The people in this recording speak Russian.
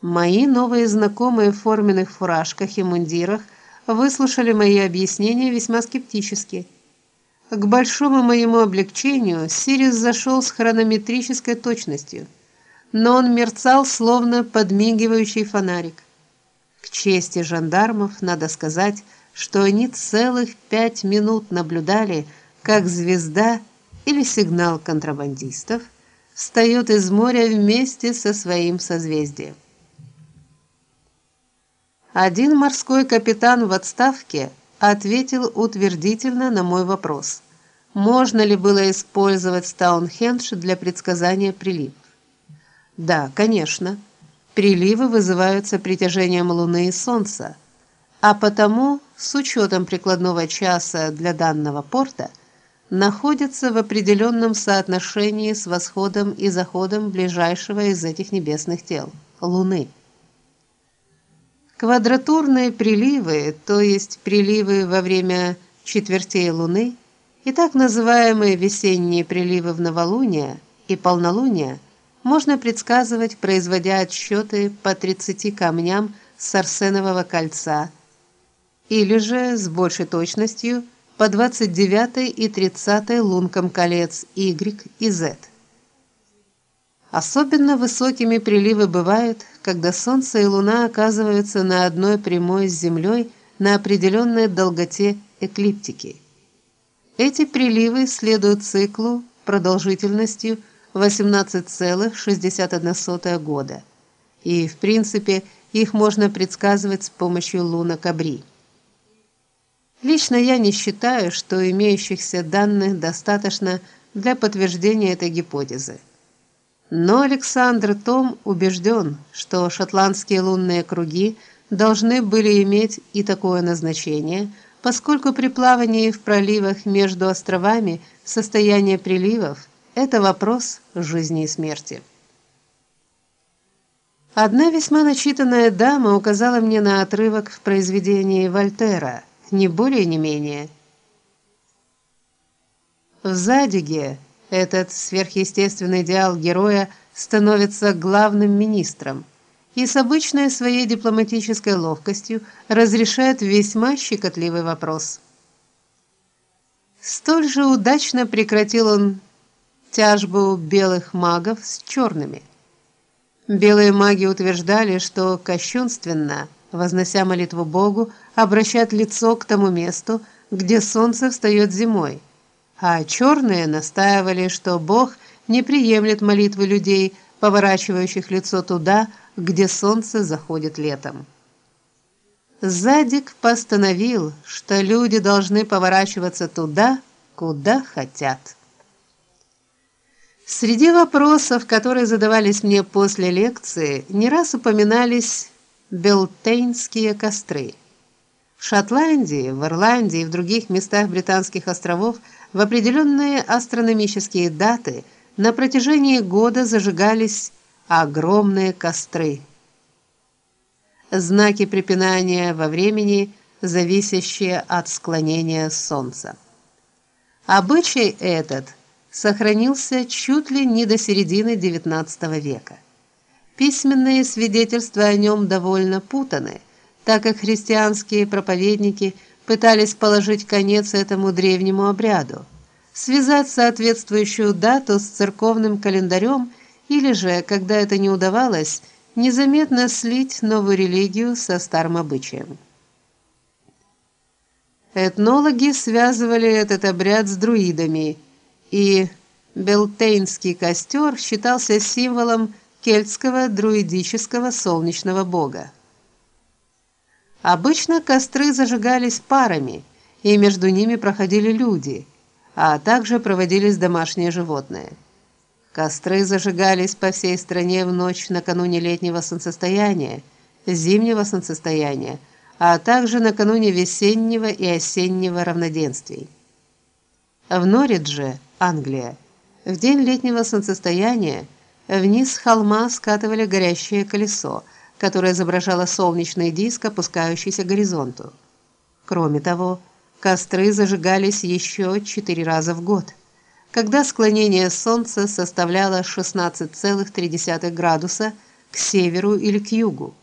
Мои новые знакомые в форменных фуражках и мундирах выслушали мои объяснения весьма скептически. К большому моему облегчению Сириус зашел с хронометрической точностью, но он мерцал словно подмигивающий фонарик. К чести жандармов надо сказать, что они целых пять минут наблюдали, как звезда или сигнал контрабандистов встает из моря вместе со своим созвездием. Один морской капитан в отставке ответил утвердительно на мой вопрос. Можно ли было использовать Стоунхендж для предсказания приливов? Да, конечно. Приливы вызываются притяжением Луны и Солнца, а потому, с учетом прикладного часа для данного порта, находятся в определенном соотношении с восходом и заходом ближайшего из этих небесных тел Луны. Квадратурные приливы, то есть приливы во время четвертей Луны, и так называемые весенние приливы в новолуние и полнолуние можно предсказывать, производя отсчеты по 30 камням с арсенового кольца или же с большей точностью по 29 и 30 лункам колец Y и Z. Особенно высокими приливы бывают, когда солнце и луна оказываются на одной прямой с землей на определенной долготе эклиптики. Эти приливы следуют циклу продолжительностью 18,61 года. И, в принципе, их можно предсказывать с помощью лунок Абри. Лично я не считаю, что имеющихся данных достаточно для подтверждения этой гипотезы. Но Александр Том убежден, что шотландские лунные круги должны были иметь и такое назначение, поскольку при плавании в проливах между островами состояние приливов это вопрос жизни и смерти. Одна весьма начитанная дама указала мне на отрывок в произведении Вольтера, не более не менее. В Задиге этот сверхъестественный идеал героя становится главным министром и с обычной своей дипломатической ловкостью разрешает весьма щекотливый вопрос. Столь же удачно прекратил он тяжбу белых магов с черными. Белые маги утверждали, что кощунственно, вознося молитву Богу, обращать лицо к тому месту, где солнце встает зимой а черные настаивали, что Бог не приемлет молитвы людей, поворачивающих лицо туда, где солнце заходит летом. Задик постановил, что люди должны поворачиваться туда, куда хотят. Среди вопросов, которые задавались мне после лекции, не раз упоминались белтейнские костры. В Шотландии, в Ирландии и в других местах британских островов в определенные астрономические даты на протяжении года зажигались огромные костры. Знаки препинания во времени, зависящие от склонения солнца. Обычай этот сохранился чуть ли не до середины XIX века. Письменные свидетельства о нем довольно путаны, так как христианские проповедники – пытались положить конец этому древнему обряду, связать соответствующую дату с церковным календарем или же, когда это не удавалось, незаметно слить новую религию со старым обычаем. Этнологи связывали этот обряд с друидами, и Белтейнский костер считался символом кельтского друидического солнечного бога. Обычно костры зажигались парами, и между ними проходили люди, а также проводились домашние животные. Костры зажигались по всей стране в ночь накануне летнего солнцестояния, зимнего солнцестояния, а также накануне весеннего и осеннего равноденствий. В Норридже, Англия, в день летнего солнцестояния вниз с холма скатывали горящее колесо – которая изображала солнечный диск, опускающийся к горизонту. Кроме того, костры зажигались еще четыре раза в год, когда склонение солнца составляло 16,3 градуса к северу или к югу.